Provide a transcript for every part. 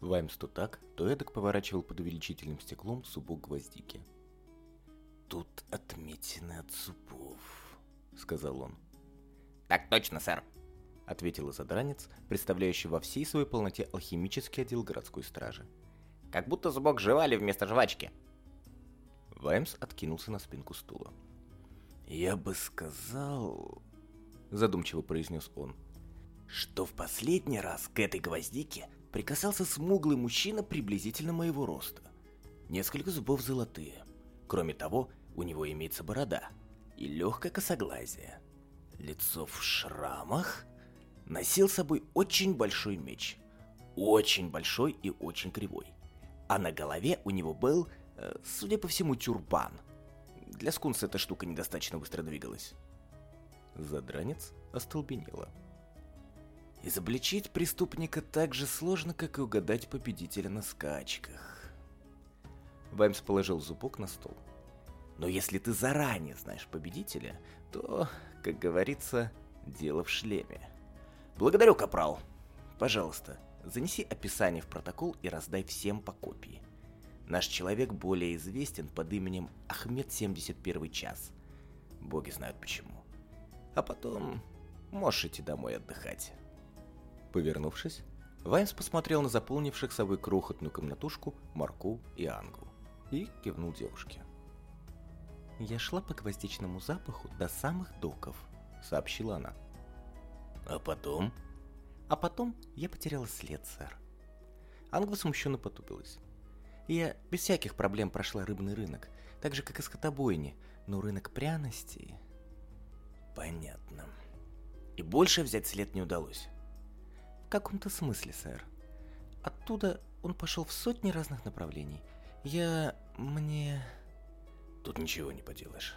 Ваймс то так, то эдак поворачивал под увеличительным стеклом зубок гвоздики. «Тут отметины от зубов», — сказал он. «Так точно, сэр», — ответил задранец, представляющий во всей своей полноте алхимический отдел городской стражи. «Как будто зубок жевали вместо жвачки». Ваймс откинулся на спинку стула. «Я бы сказал...» — задумчиво произнес он. «Что в последний раз к этой гвоздике прикасался смуглый мужчина приблизительно моего роста. Несколько зубов золотые. Кроме того, у него имеется борода и легкое косоглазие. Лицо в шрамах. Носил с собой очень большой меч. Очень большой и очень кривой. А на голове у него был, э, судя по всему, тюрбан – для скунса эта штука недостаточно быстро двигалась. Задранец остолбенело. Изобличить преступника так же сложно, как и угадать победителя на скачках. Ваймс положил зубок на стол. Но если ты заранее знаешь победителя, то, как говорится, дело в шлеме. Благодарю, Капрал. Пожалуйста, занеси описание в протокол и раздай всем по копии. Наш человек более известен под именем Ахмед 71 час. Боги знают почему. А потом можешь идти домой отдыхать. Повернувшись, Ваймс посмотрел на заполнивших собой крохотную комнатушку Марку и Ангу и кивнул девушке. «Я шла по гвоздичному запаху до самых доков», — сообщила она. «А потом?» «А потом я потеряла след, сэр». Ангва смущенно потупилась. Я без всяких проблем прошла рыбный рынок, так же, как и скотобойни, но рынок пряностей... Понятно. И больше взять след не удалось? Каком-то смысле, сэр. Оттуда он пошел в сотни разных направлений. Я... мне... Тут ничего не поделаешь.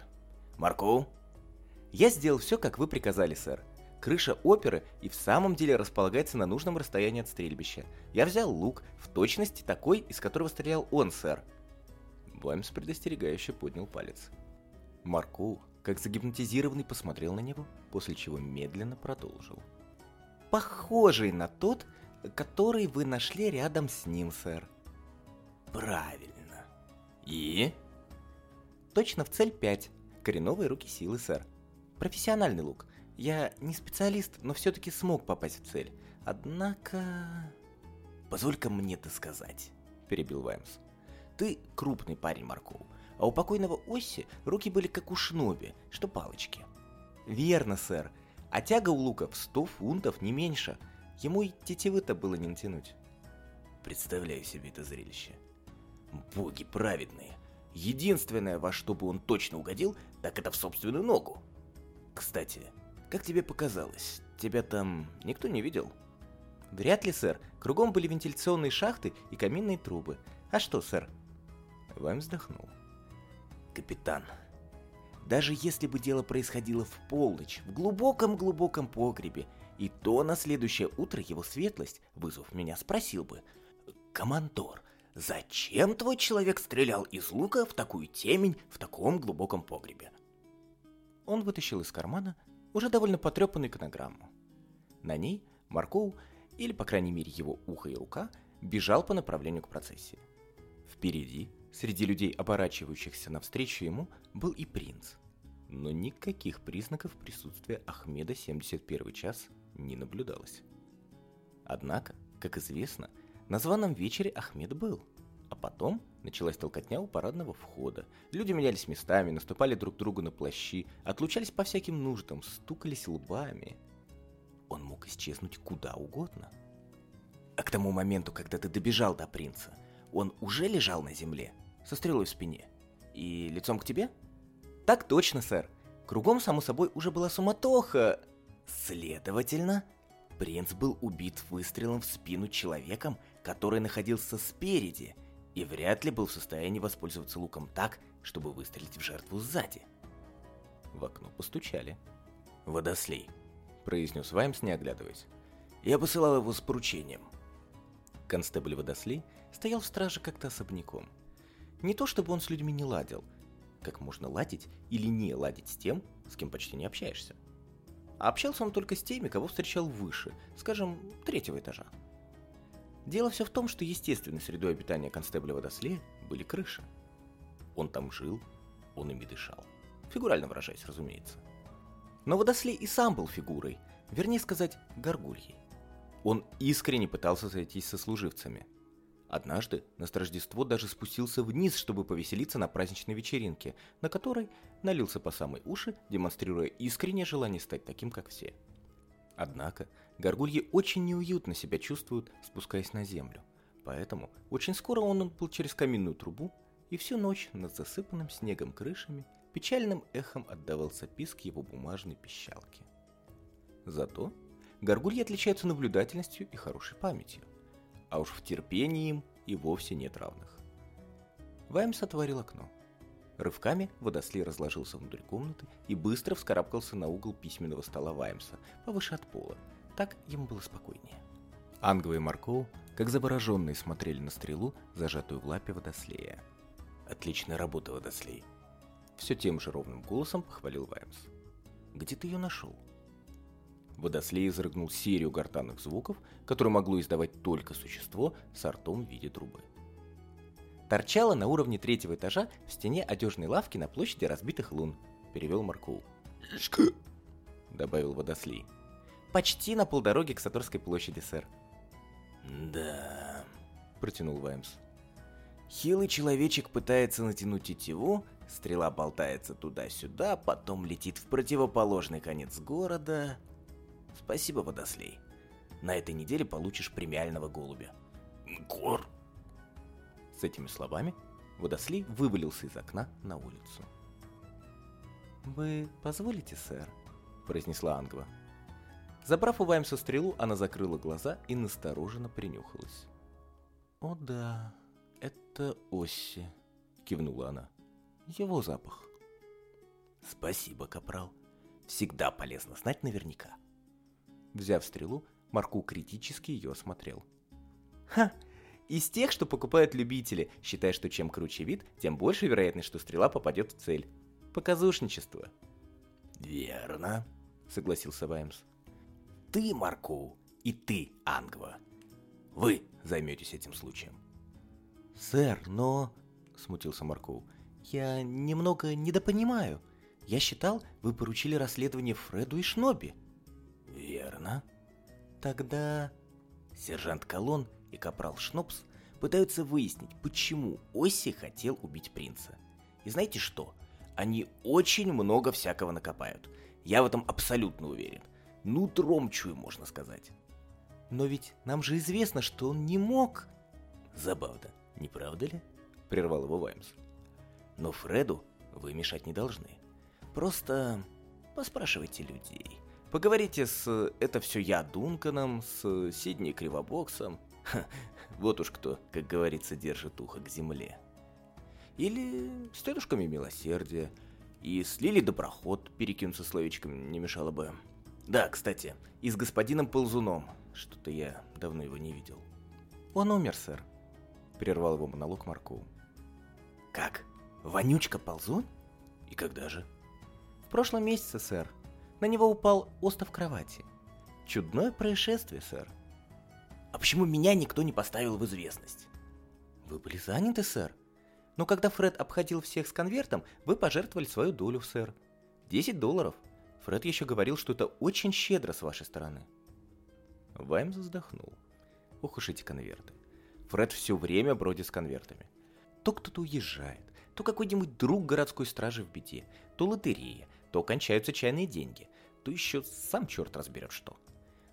Марку? Я сделал все, как вы приказали, сэр. Крыша оперы и в самом деле располагается на нужном расстоянии от стрельбища. Я взял лук, в точности такой, из которого стрелял он, сэр. Блаймс предостерегающе поднял палец. Марку, как загипнотизированный, посмотрел на него, после чего медленно продолжил. «Похожий на тот, который вы нашли рядом с ним, сэр». «Правильно. И?» «Точно в цель 5. Кореновые руки силы, сэр. Профессиональный лук. Я не специалист, но все-таки смог попасть в цель. Однако... Позволь-ка мне это сказать, перебил Ваймс. Ты крупный парень, Марков, а у покойного Осси руки были как у Шноби, что палочки. Верно, сэр. А тяга у лука в сто фунтов, не меньше. Ему и тетивы-то было не натянуть. Представляю себе это зрелище. Боги праведные. Единственное, во что бы он точно угодил, так это в собственную ногу. Кстати, как тебе показалось, тебя там никто не видел? Вряд ли, сэр. Кругом были вентиляционные шахты и каминные трубы. А что, сэр? Вайм вздохнул. Капитан, даже если бы дело происходило в полночь, в глубоком-глубоком погребе, и то на следующее утро его светлость, вызвав меня, спросил бы, «Командор, зачем твой человек стрелял из лука в такую темень в таком глубоком погребе?» Он вытащил из кармана уже довольно потрепанную иконограмму. На ней Маркоу, или по крайней мере его ухо и рука, бежал по направлению к процессии. Впереди, среди людей, оборачивающихся навстречу ему, был и принц. Но никаких признаков присутствия Ахмеда 71 час не наблюдалось. Однако, как известно, на званом вечере Ахмед был – а потом началась толкотня у парадного входа. Люди менялись местами, наступали друг другу на плащи, отлучались по всяким нуждам, стукались лбами. Он мог исчезнуть куда угодно. А к тому моменту, когда ты добежал до принца, он уже лежал на земле, со стрелой в спине. И лицом к тебе? Так точно, сэр. Кругом, само собой, уже была суматоха. Следовательно, принц был убит выстрелом в спину человеком, который находился спереди – и вряд ли был в состоянии воспользоваться луком так, чтобы выстрелить в жертву сзади. В окно постучали. «Водослей», — произнес Ваймс, не оглядываясь. «Я посылал его с поручением». Констебль Водослей стоял в страже как-то особняком. Не то чтобы он с людьми не ладил, как можно ладить или не ладить с тем, с кем почти не общаешься. А общался он только с теми, кого встречал выше, скажем, третьего этажа. Дело все в том, что естественной средой обитания констебля Водослея были крыши. Он там жил, он ими дышал. Фигурально выражаясь, разумеется. Но Водослей и сам был фигурой, вернее сказать, горгульей. Он искренне пытался сойтись со служивцами. Однажды на Рождество даже спустился вниз, чтобы повеселиться на праздничной вечеринке, на которой налился по самой уши, демонстрируя искреннее желание стать таким, как все. Однако, горгульи очень неуютно себя чувствуют, спускаясь на землю. Поэтому очень скоро он был через каминную трубу, и всю ночь над засыпанным снегом крышами печальным эхом отдавался писк его бумажной пищалки. Зато горгульи отличаются наблюдательностью и хорошей памятью, а уж в терпении им и вовсе нет равных. Ваймс отворил окно. Рывками водослей разложился внутрь комнаты и быстро вскарабкался на угол письменного стола Ваймса, повыше от пола. Так ему было спокойнее. Ангва и Маркоу, как завороженные, смотрели на стрелу, зажатую в лапе водослея. «Отличная работа, водослей!» Все тем же ровным голосом похвалил Ваймс. «Где ты ее нашел?» Водослей изрыгнул серию гортанных звуков, которые могло издавать только существо с ртом в виде трубы. «Торчала на уровне третьего этажа в стене одежной лавки на площади разбитых лун», — перевел Маркул. «Ишка!» — добавил Водослей. «Почти на полдороге к Саторской площади, сэр». «Да...» — протянул Ваймс. Хилый человечек пытается натянуть тетиву, стрела болтается туда-сюда, потом летит в противоположный конец города. Спасибо, Водослей. На этой неделе получишь премиального голубя. Гор. С этими словами Водослей вывалился из окна на улицу. «Вы позволите, сэр?» – произнесла Ангва. Забрав у Ваймса стрелу, она закрыла глаза и настороженно принюхалась. «О да, это Осси», — кивнула она. «Его запах». «Спасибо, капрал. Всегда полезно знать наверняка». Взяв стрелу, Марку критически ее осмотрел. «Ха! Из тех, что покупают любители, считая, что чем круче вид, тем больше вероятность, что стрела попадет в цель. Показушничество». «Верно», — согласился Ваймс. «Ты, Марку, и ты, Ангва. Вы займетесь этим случаем». «Сэр, но...» — смутился Марков. «Я немного недопонимаю. Я считал, вы поручили расследование Фреду и Шноби». «Верно». «Тогда...» Сержант Колон и капрал Шнопс пытаются выяснить, почему Оси хотел убить принца. И знаете что? Они очень много всякого накопают. Я в этом абсолютно уверен. Ну, тромчую, можно сказать. Но ведь нам же известно, что он не мог... Забавно. Не правда ли? Прервал его Ваймс. Но Фреду вы мешать не должны. Просто поспрашивайте людей. Поговорите с «это все я» Дунканом, с Сидни Кривобоксом. Ха, вот уж кто, как говорится, держит ухо к земле. Или с тетушками милосердия. И с Лили Доброход перекинуться словечком не мешало бы. Да, кстати, и с господином Ползуном. Что-то я давно его не видел. Он умер, сэр прервал его монолог Марку. «Как? Вонючка ползун? И когда же?» «В прошлом месяце, сэр. На него упал остов кровати. Чудное происшествие, сэр». «А почему меня никто не поставил в известность?» «Вы были заняты, сэр. Но когда Фред обходил всех с конвертом, вы пожертвовали свою долю, сэр. Десять долларов. Фред еще говорил, что это очень щедро с вашей стороны». Ваймс вздохнул. Ох уж эти конверты. Фред все время бродит с конвертами. То кто-то уезжает, то какой-нибудь друг городской стражи в беде, то лотерея, то кончаются чайные деньги, то еще сам черт разберет что.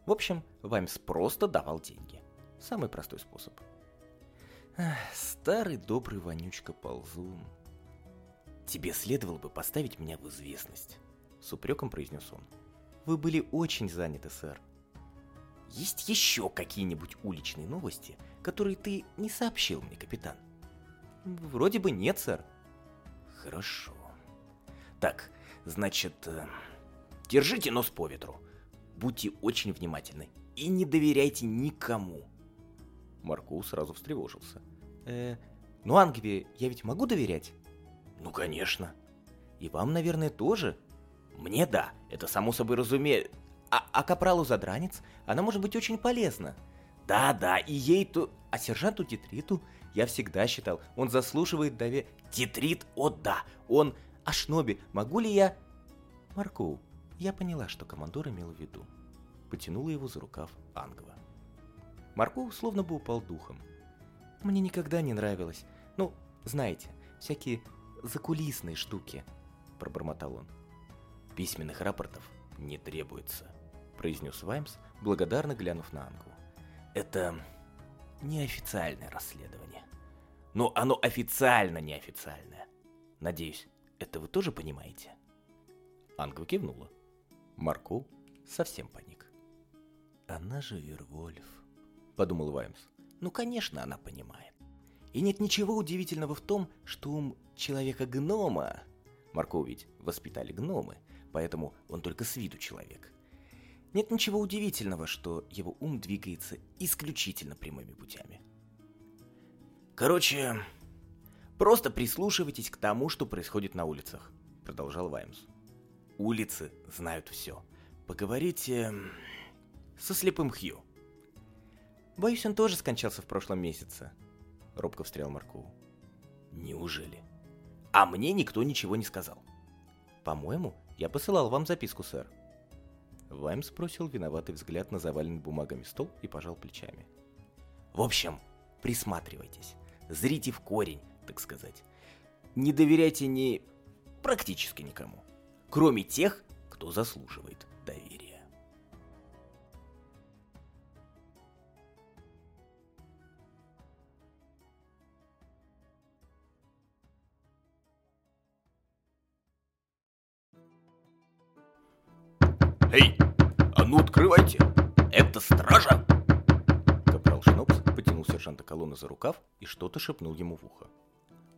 В общем, Ваймс просто давал деньги. Самый простой способ. Ах, старый добрый вонючка ползун. Тебе следовало бы поставить меня в известность, с упреком произнес он. Вы были очень заняты, сэр. Есть еще какие-нибудь уличные новости, которые ты не сообщил мне, капитан? Вроде бы нет, сэр. Хорошо. Так, значит, э, держите нос по ветру. Будьте очень внимательны и не доверяйте никому. Марку сразу встревожился. Э, ну, Ангве, я ведь могу доверять? Ну, конечно. И вам, наверное, тоже? Мне да, это само собой разумеется. А, а капралу задранец, она может быть очень полезна. Да-да, и ей-то... А сержанту Тетриту я всегда считал, он заслуживает дове... Тетрит, о да, он... А Шноби, могу ли я... Марку, я поняла, что командор имел в виду. Потянула его за рукав Ангва. Марку словно бы упал духом. Мне никогда не нравилось. Ну, знаете, всякие закулисные штуки, пробормотал он. Письменных рапортов не требуется, произнес Ваймс, благодарно глянув на Ангву. Это неофициальное расследование. Но оно официально неофициальное. Надеюсь, это вы тоже понимаете? Ангва кивнула. Марку совсем паник. «Она же Вервольф», — подумал Ваймс. «Ну, конечно, она понимает. И нет ничего удивительного в том, что ум человека-гнома... Марков ведь воспитали гномы, поэтому он только с виду человек. Нет ничего удивительного, что его ум двигается исключительно прямыми путями. Короче, просто прислушивайтесь к тому, что происходит на улицах, продолжал Ваймс. Улицы знают все. Поговорите со слепым Хью. Боюсь, он тоже скончался в прошлом месяце. Робко встрял Марку. Неужели? А мне никто ничего не сказал. По-моему, я посылал вам записку, сэр. Вайм спросил виноватый взгляд на заваленный бумагами стол и пожал плечами. В общем, присматривайтесь. Зрите в корень, так сказать. Не доверяйте ни... практически никому кроме тех, кто заслуживает доверия. Эй, а ну открывайте! Это стража! Капрал Шнопс потянул сержанта колонны за рукав и что-то шепнул ему в ухо.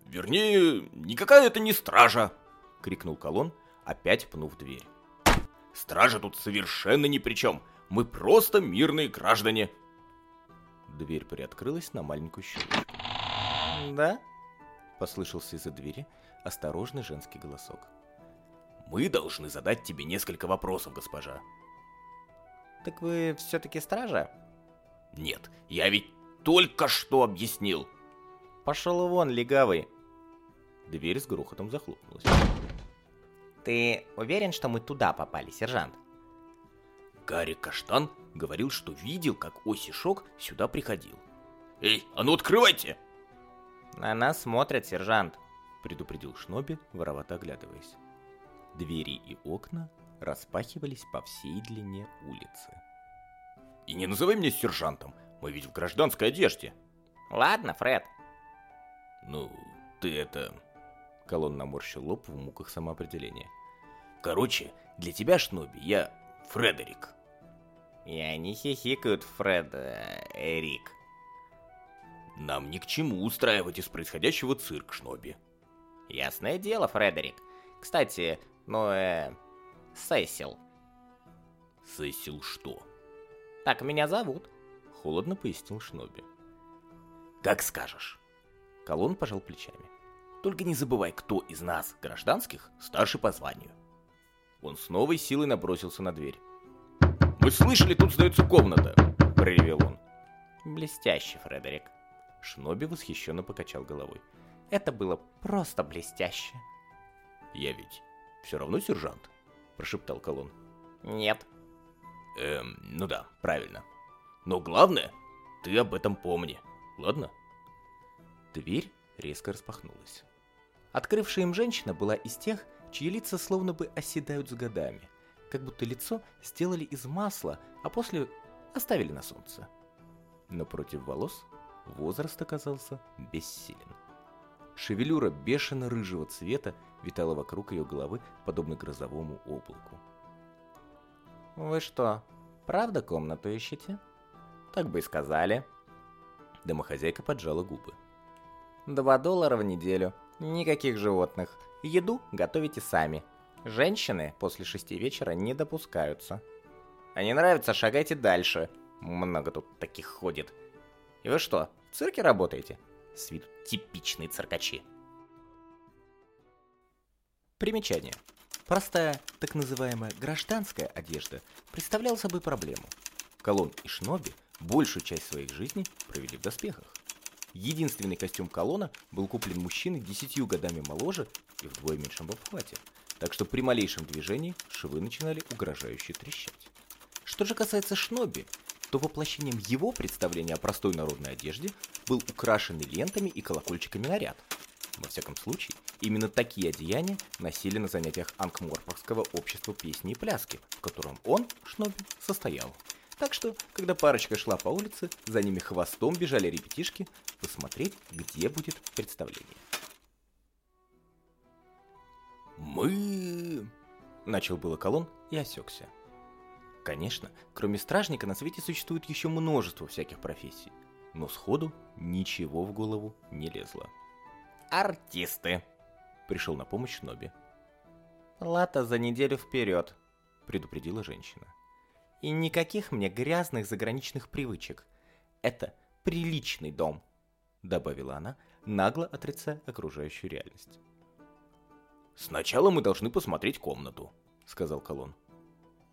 Вернее, никакая это не стража! Крикнул колонн, опять пнув дверь. «Стража тут совершенно ни при чем. Мы просто мирные граждане». Дверь приоткрылась на маленькую щелочку. «Да?» — послышался из-за двери осторожный женский голосок. «Мы должны задать тебе несколько вопросов, госпожа». «Так вы все-таки стража?» «Нет, я ведь только что объяснил». «Пошел вон, легавый!» Дверь с грохотом захлопнулась. Ты уверен, что мы туда попали, сержант? Гарри Каштан говорил, что видел, как Оси Шок сюда приходил. Эй, а ну открывайте! На нас смотрят, сержант, предупредил Шноби, воровато оглядываясь. Двери и окна распахивались по всей длине улицы. И не называй меня сержантом, мы ведь в гражданской одежде. Ладно, Фред. Ну, ты это... Колон наморщил лоб в муках самоопределения. Короче, для тебя, Шноби, я Фредерик. Я не хихикают, Фред... Эрик. Нам ни к чему устраивать из происходящего цирк, Шноби. Ясное дело, Фредерик. Кстати, ну, э... Сесил. Сесил что? Так меня зовут. Холодно пояснил Шноби. Как скажешь. Колон пожал плечами. Только не забывай, кто из нас, гражданских, старше по званию. Он с новой силой набросился на дверь. «Мы слышали, тут сдается комната!» – проревел он. «Блестяще, Фредерик!» Шноби восхищенно покачал головой. «Это было просто блестяще!» «Я ведь все равно сержант?» – прошептал Колон. «Нет». «Эм, ну да, правильно. Но главное, ты об этом помни, ладно?» Дверь резко распахнулась. Открывшая им женщина была из тех, чьи лица словно бы оседают с годами, как будто лицо сделали из масла, а после оставили на солнце. Но против волос возраст оказался бессилен. Шевелюра бешено-рыжего цвета витала вокруг ее головы, подобно грозовому облаку. «Вы что, правда комнату ищете?» «Так бы и сказали». Домохозяйка поджала губы. «Два доллара в неделю. Никаких животных. Еду готовите сами. Женщины после шести вечера не допускаются. А не нравится, шагайте дальше. Много тут таких ходит. И вы что, в цирке работаете? С виду типичные циркачи. Примечание. Простая, так называемая гражданская одежда представляла собой проблему. Колон и Шноби большую часть своих жизней провели в доспехах. Единственный костюм колонна был куплен мужчиной десятью годами моложе и вдвое меньшем в обхвате, так что при малейшем движении швы начинали угрожающе трещать. Что же касается Шноби, то воплощением его представления о простой народной одежде был украшенный лентами и колокольчиками наряд. Во всяком случае, именно такие одеяния носили на занятиях Анкморпоргского общества песни и пляски, в котором он, Шноби, состоял. Так что, когда парочка шла по улице, за ними хвостом бежали ребятишки посмотреть, где будет представление. «Мы...» — начал было колонн и осекся. Конечно, кроме стражника на свете существует еще множество всяких профессий, но сходу ничего в голову не лезло. «Артисты!» — пришел на помощь Ноби. «Плата за неделю вперед», — предупредила женщина. «И никаких мне грязных заграничных привычек. Это приличный дом», — добавила она, нагло отрицая окружающую реальность. «Сначала мы должны посмотреть комнату», — сказал Колон.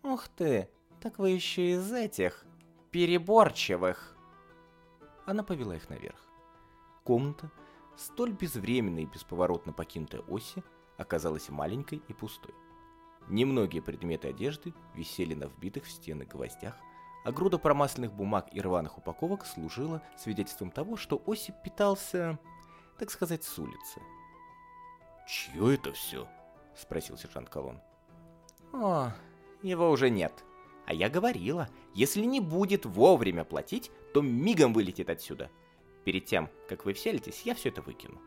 «Ух ты, так вы еще из этих переборчивых!» Она повела их наверх. Комната, столь безвременно и бесповоротно покинутая оси, оказалась маленькой и пустой. Немногие предметы одежды висели на вбитых в стены гвоздях, а груда промасленных бумаг и рваных упаковок служила свидетельством того, что Осип питался, так сказать, с улицы. «Чье это все?» — спросил сержант Колон. «О, его уже нет. А я говорила, если не будет вовремя платить, то мигом вылетит отсюда. Перед тем, как вы вселитесь, я все это выкину».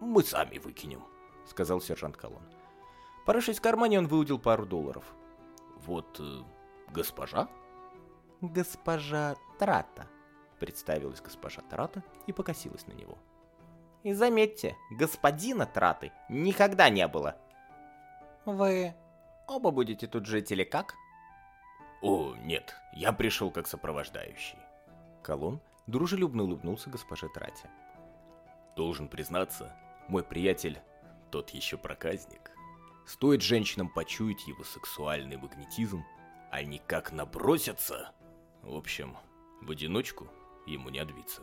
«Мы сами выкинем», — сказал сержант Колон. Порывшись в кармане, он выудил пару долларов. «Вот э, госпожа?» «Госпожа Трата», — представилась госпожа Трата и покосилась на него. «И заметьте, господина Траты никогда не было». «Вы оба будете тут жить или как?» «О, нет, я пришел как сопровождающий». Колон дружелюбно улыбнулся госпоже Трате. «Должен признаться, мой приятель, тот еще проказник. Стоит женщинам почуять его сексуальный магнетизм, они как набросятся. В общем, в одиночку ему не отбиться».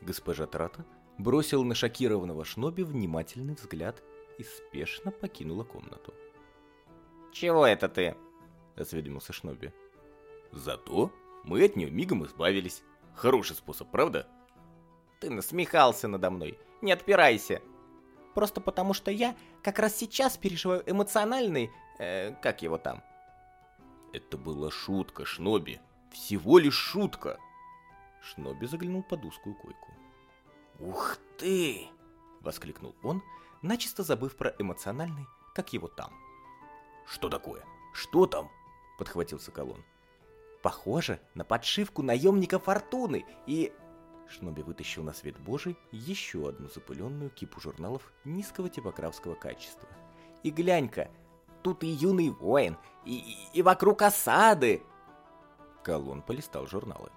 Госпожа Трата бросила на шокированного Шноби внимательный взгляд и спешно покинула комнату. «Чего это ты?» — осведомился Шноби. «Зато мы от нее мигом избавились. Хороший способ, правда?» «Ты насмехался надо мной. Не отпирайся. Просто потому, что я как раз сейчас переживаю эмоциональный... Э, как его там?» «Это была шутка, Шноби. Всего лишь шутка!» Шноби заглянул под узкую койку. «Ух ты!» — воскликнул он, начисто забыв про эмоциональный, как его там. «Что такое? Что там?» — подхватил Соколон. «Похоже на подшивку наемника Фортуны и...» Шноби вытащил на свет божий еще одну запыленную кипу журналов низкого типографского качества. «И глянь-ка, тут и юный воин, и, и, вокруг осады!» Колон полистал журналы.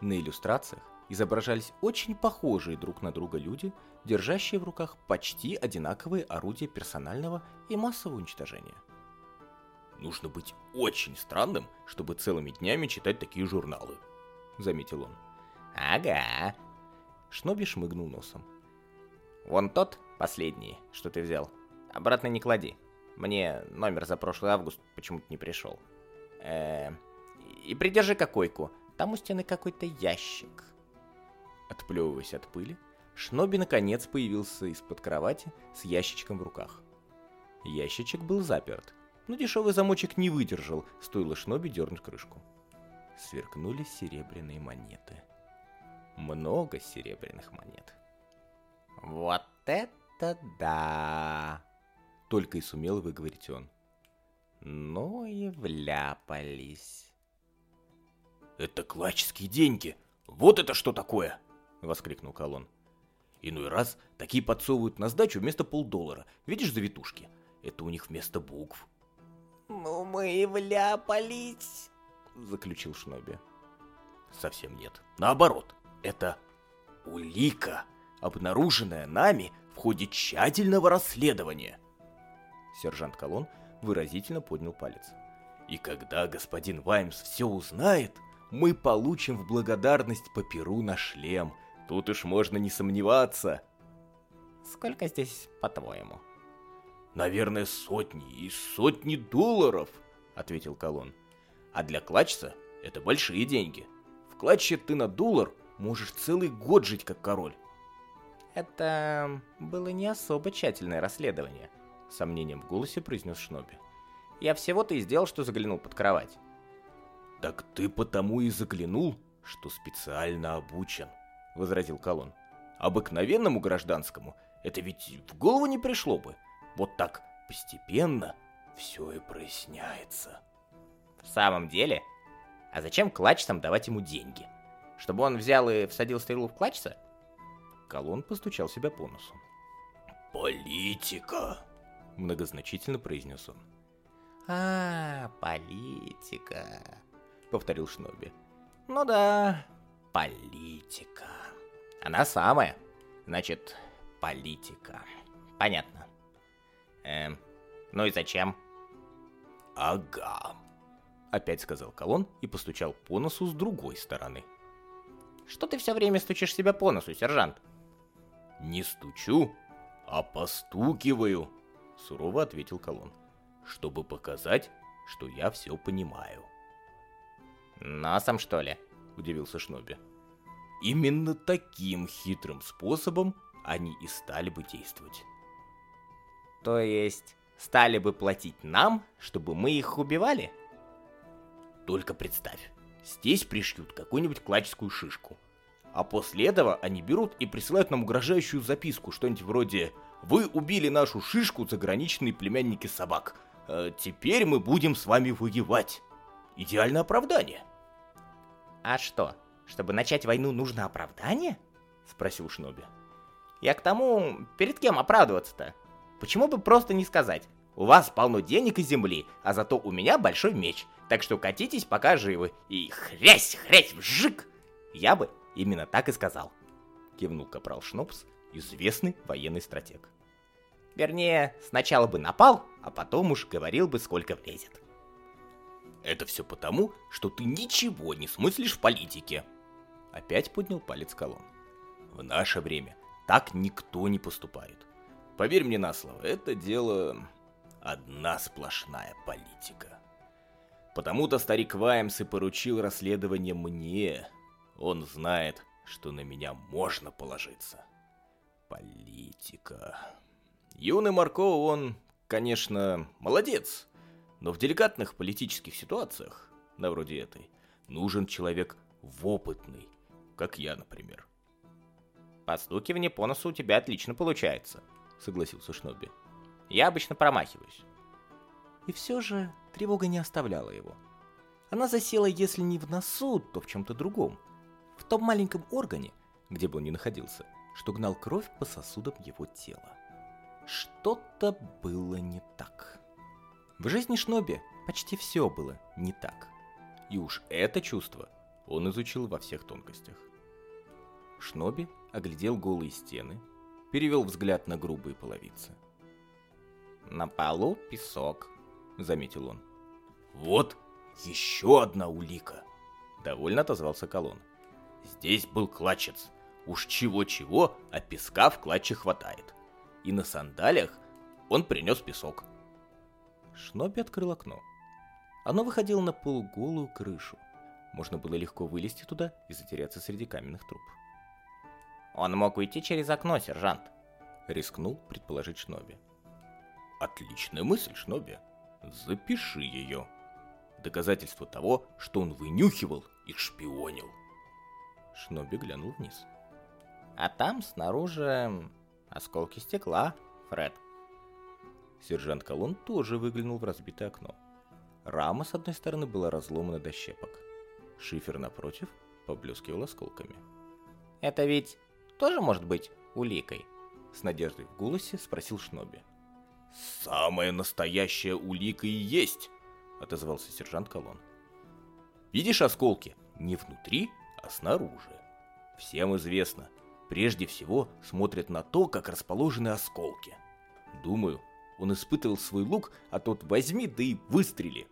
На иллюстрациях изображались очень похожие друг на друга люди, держащие в руках почти одинаковые орудия персонального и массового уничтожения. Нужно быть очень странным, чтобы целыми днями читать такие журналы», — заметил он. «Ага». Шноби шмыгнул носом. «Вон тот, последний, что ты взял. Обратно не клади. Мне номер за прошлый август почему-то не пришел. Э и придержи-ка койку. Там у стены какой-то ящик». Отплевываясь от пыли, Шноби наконец появился из-под кровати с ящичком в руках. Ящичек был заперт, но дешевый замочек не выдержал, стоило Шноби дернуть крышку. Сверкнули серебряные монеты. Много серебряных монет. «Вот это да!» Только и сумел выговорить он. «Ну и вляпались!» «Это клачские деньги! Вот это что такое!» — воскликнул Колон. «Иной раз такие подсовывают на сдачу вместо полдоллара. Видишь завитушки? Это у них вместо букв». «Ну мы и вляпались», — заключил Шноби. «Совсем нет. Наоборот, это улика, обнаруженная нами в ходе тщательного расследования». Сержант Колон выразительно поднял палец. «И когда господин Ваймс все узнает, мы получим в благодарность по перу на шлем. Тут уж можно не сомневаться. Сколько здесь, по-твоему? Наверное, сотни и сотни долларов, ответил Колон. А для Клачса это большие деньги. В Клатче ты на доллар можешь целый год жить как король. Это было не особо тщательное расследование, сомнением в голосе произнес Шноби. Я всего-то и сделал, что заглянул под кровать. Так ты потому и заглянул, что специально обучен, возразил Колон. Обыкновенному гражданскому это ведь в голову не пришло бы. Вот так постепенно все и проясняется. В самом деле? А зачем клачцам давать ему деньги? Чтобы он взял и всадил стрелу в клачца? Колон постучал себя по носу. «Политика!» — многозначительно произнес он. «А, политика!» — повторил Шноби. «Ну да, политика. Она самая. Значит, политика. Понятно. Эм, ну и зачем?» «Ага», — опять сказал Колон и постучал по носу с другой стороны. «Что ты все время стучишь себя по носу, сержант?» «Не стучу, а постукиваю», — сурово ответил Колон, «чтобы показать, что я все понимаю». «Носом, что ли?» — удивился Шноби. «Именно таким хитрым способом они и стали бы действовать». «То есть стали бы платить нам, чтобы мы их убивали?» Только представь, здесь пришьют какую-нибудь клаческую шишку — а после этого они берут и присылают нам угрожающую записку, что-нибудь вроде «Вы убили нашу шишку, заграничные племянники собак. А теперь мы будем с вами воевать». Идеальное оправдание. «А что, чтобы начать войну нужно оправдание?» — спросил Шноби. «Я к тому, перед кем оправдываться-то? Почему бы просто не сказать? У вас полно денег и земли, а зато у меня большой меч, так что катитесь пока живы, и хрясь, хрясь, вжик!» Я бы Именно так и сказал. Кивнул капрал Шнопс, известный военный стратег. Вернее, сначала бы напал, а потом уж говорил бы, сколько влезет. Это все потому, что ты ничего не смыслишь в политике. Опять поднял палец колонн. В наше время так никто не поступает. Поверь мне на слово, это дело одна сплошная политика. Потому-то старик Ваймс и поручил расследование мне, он знает, что на меня можно положиться. Политика. Юный Марко, он, конечно, молодец, но в деликатных политических ситуациях, на вроде этой, нужен человек опытный, как я, например. «Подстукивание по носу у тебя отлично получается», — согласился Шноби. «Я обычно промахиваюсь». И все же тревога не оставляла его. Она засела, если не в носу, то в чем-то другом в том маленьком органе, где бы он ни находился, что гнал кровь по сосудам его тела. Что-то было не так. В жизни Шноби почти все было не так. И уж это чувство он изучил во всех тонкостях. Шноби оглядел голые стены, перевел взгляд на грубые половицы. «На полу песок», — заметил он. «Вот еще одна улика», — довольно отозвался Колон. Здесь был клатчец. Уж чего-чего, а песка в клатче хватает. И на сандалиях он принес песок. Шноби открыл окно. Оно выходило на полуголую крышу. Можно было легко вылезти туда и затеряться среди каменных труб. «Он мог уйти через окно, сержант», — рискнул предположить Шноби. «Отличная мысль, Шноби. Запиши ее. Доказательство того, что он вынюхивал и шпионил». Шноби глянул вниз. А там снаружи осколки стекла, Фред. Сержант Колон тоже выглянул в разбитое окно. Рама с одной стороны была разломана до щепок. Шифер напротив поблескивал осколками. «Это ведь тоже может быть уликой?» С надеждой в голосе спросил Шноби. «Самая настоящая улика и есть!» Отозвался сержант Колон. «Видишь осколки? Не внутри, а снаружи. Всем известно, прежде всего смотрят на то, как расположены осколки. Думаю, он испытывал свой лук, а тот возьми да и выстрели.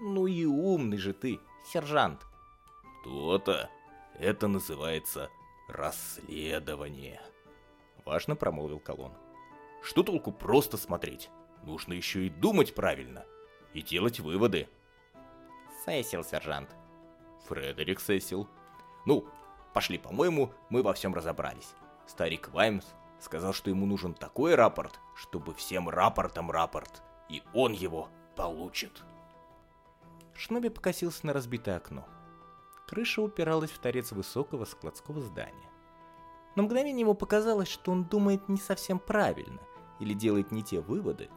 Ну и умный же ты, сержант. То-то. Это называется расследование. Важно промолвил Колон. Что толку просто смотреть? Нужно еще и думать правильно. И делать выводы. Сесил, сержант. Фредерик Сесил. Ну, пошли, по-моему, мы во всем разобрались. Старик Ваймс сказал, что ему нужен такой рапорт, чтобы всем рапортом рапорт. И он его получит. Шноби покосился на разбитое окно. Крыша упиралась в торец высокого складского здания. На мгновение ему показалось, что он думает не совсем правильно или делает не те выводы,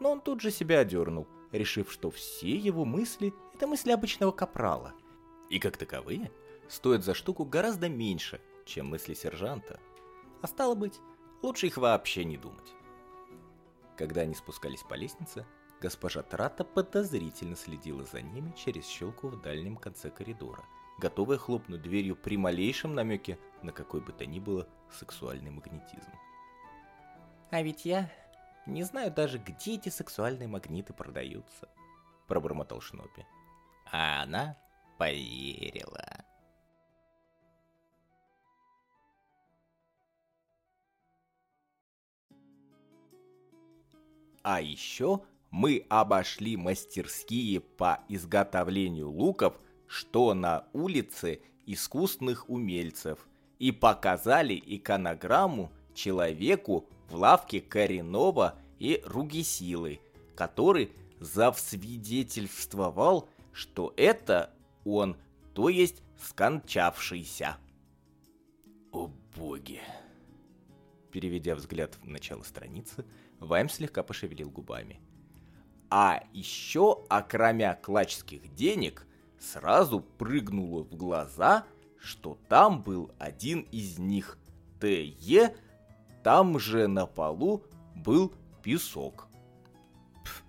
но он тут же себя одернул, решив, что все его мысли — это мысли обычного капрала. И как таковые стоят за штуку гораздо меньше, чем мысли сержанта. А стало быть, лучше их вообще не думать. Когда они спускались по лестнице, госпожа Трата подозрительно следила за ними через щелку в дальнем конце коридора — готовая хлопнуть дверью при малейшем намеке на какой бы то ни было сексуальный магнетизм. «А ведь я не знаю даже, где эти сексуальные магниты продаются», — пробормотал Шнопи. А она поверила. А еще мы обошли мастерские по изготовлению луков – что на улице искусных умельцев и показали иконограмму человеку в лавке Коренова и Ругисилы, который завсвидетельствовал, что это он, то есть скончавшийся. О боги! Переведя взгляд в начало страницы, Вайм слегка пошевелил губами. А еще, окромя клачских денег, сразу прыгнуло в глаза, что там был один из них. Т.Е. Там же на полу был песок. Пф,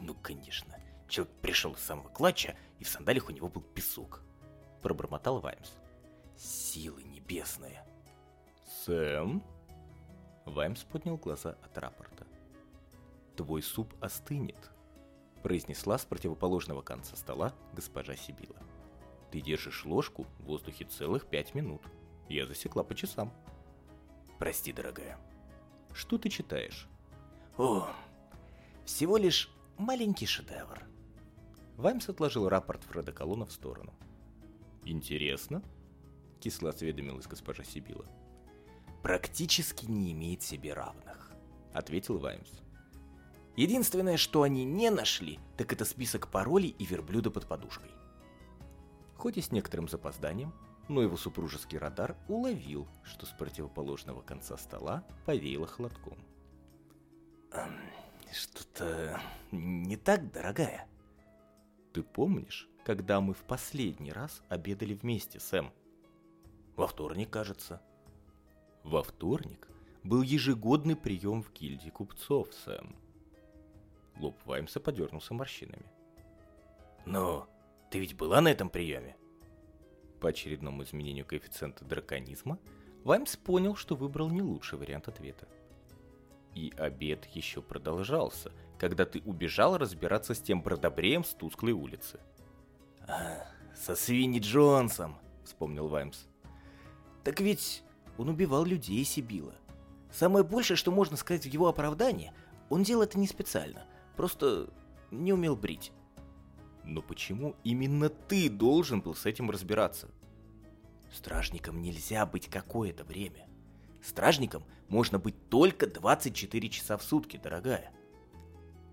ну, конечно. Человек пришел с самого клатча, и в сандалиях у него был песок. Пробормотал Ваймс. Силы небесные. Сэм? Ваймс поднял глаза от рапорта. Твой суп остынет произнесла с противоположного конца стола госпожа Сибила. Ты держишь ложку в воздухе целых пять минут. Я засекла по часам. Прости, дорогая. Что ты читаешь? О, всего лишь маленький шедевр. Ваймс отложил рапорт Фреда Колона в сторону. «Интересно?» — кисло осведомилась госпожа Сибила. «Практически не имеет себе равных», — ответил Ваймс. Единственное, что они не нашли, так это список паролей и верблюда под подушкой. Хоть и с некоторым запозданием, но его супружеский радар уловил, что с противоположного конца стола повеяло холодком. Эм, Что-то не так, дорогая. Ты помнишь, когда мы в последний раз обедали вместе, Сэм? Во вторник, кажется. Во вторник был ежегодный прием в гильдии купцов, Сэм. Лоб Ваймса подернулся морщинами. «Но ты ведь была на этом приеме?» По очередному изменению коэффициента драконизма, Ваймс понял, что выбрал не лучший вариант ответа. И обед еще продолжался, когда ты убежал разбираться с тем бродобреем с тусклой улицы. А, «Со Свинни Джонсом», — вспомнил Ваймс. «Так ведь он убивал людей Сибила. Самое большее, что можно сказать в его оправдании, он делал это не специально. Просто не умел брить. Но почему именно ты должен был с этим разбираться? Стражникам нельзя быть какое-то время. Стражником можно быть только 24 часа в сутки, дорогая.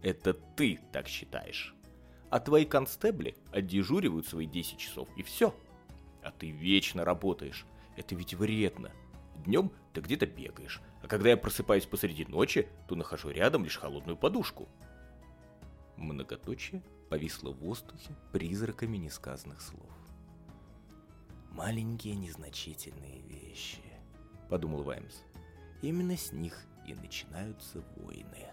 Это ты так считаешь. А твои констебли отдежуривают свои 10 часов и все. А ты вечно работаешь. Это ведь вредно. Днем ты где-то бегаешь, а когда я просыпаюсь посреди ночи, то нахожу рядом лишь холодную подушку. Многоточие повисло в воздухе призраками несказанных слов. «Маленькие незначительные вещи», — подумал Ваймс. «Именно с них и начинаются войны».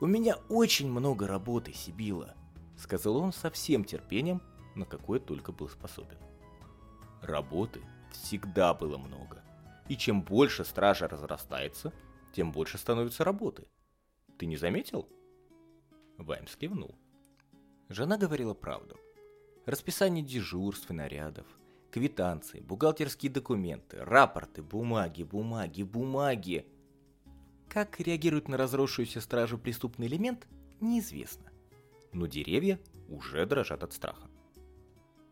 «У меня очень много работы, Сибила», — сказал он со всем терпением, на какое только был способен. Работы всегда было много, и чем больше стража разрастается, тем больше становится работы. Ты не заметил? — Ваймс кивнул. Жена говорила правду. Расписание дежурств и нарядов, квитанции, бухгалтерские документы, рапорты, бумаги, бумаги, бумаги. Как реагирует на разросшуюся стражу преступный элемент, неизвестно. Но деревья уже дрожат от страха.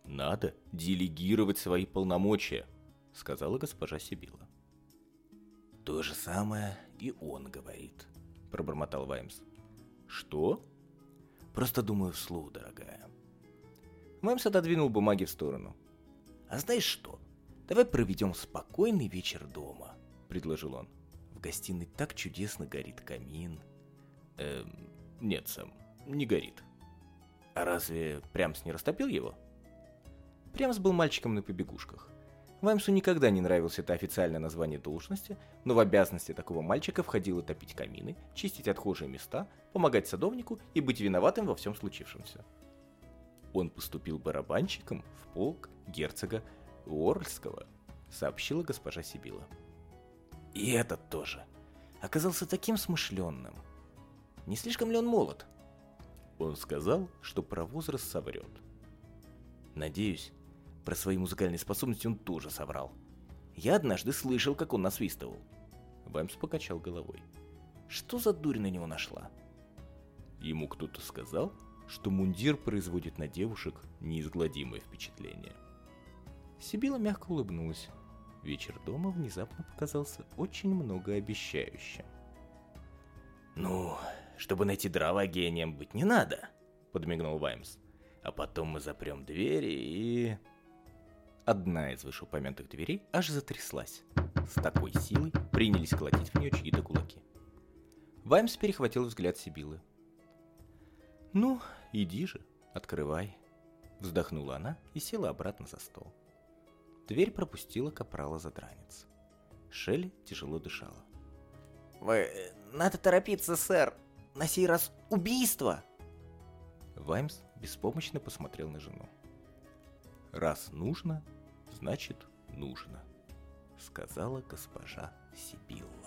«Надо делегировать свои полномочия», — сказала госпожа Сибила. «То же самое и он говорит», — пробормотал Ваймс. «Что?» «Просто думаю вслух, дорогая». Ваймс отодвинул бумаги в сторону. «А знаешь что? Давай проведем спокойный вечер дома», — предложил он. «В гостиной так чудесно горит камин». «Эм, нет, Сэм, не горит». «А разве Прямс не растопил его?» Прямс был мальчиком на побегушках. Ваймсу никогда не нравилось это официальное название должности, но в обязанности такого мальчика входило топить камины, чистить отхожие места, помогать садовнику и быть виноватым во всем случившемся. Он поступил барабанщиком в полк герцога Уорльского, сообщила госпожа Сибила. И этот тоже. Оказался таким смышленным. Не слишком ли он молод? Он сказал, что про возраст соврет. Надеюсь, про свои музыкальные способности он тоже соврал. Я однажды слышал, как он насвистывал. Ваймс покачал головой. Что за дурь на него нашла? Ему кто-то сказал, что мундир производит на девушек неизгладимое впечатление. Сибила мягко улыбнулась. Вечер дома внезапно показался очень многообещающим. «Ну, чтобы найти дрова гением быть не надо», — подмигнул Ваймс. «А потом мы запрем двери и...» Одна из вышеупомянутых дверей аж затряслась. С такой силой принялись колотить в нее чьи-то кулаки. Ваймс перехватил взгляд Сибилы. «Ну, иди же, открывай», — вздохнула она и села обратно за стол. Дверь пропустила капрала задранец. Шелли тяжело дышала. «Вы... надо торопиться, сэр! На сей раз убийство!» Ваймс беспомощно посмотрел на жену. «Раз нужно, значит нужно», — сказала госпожа Сибилла.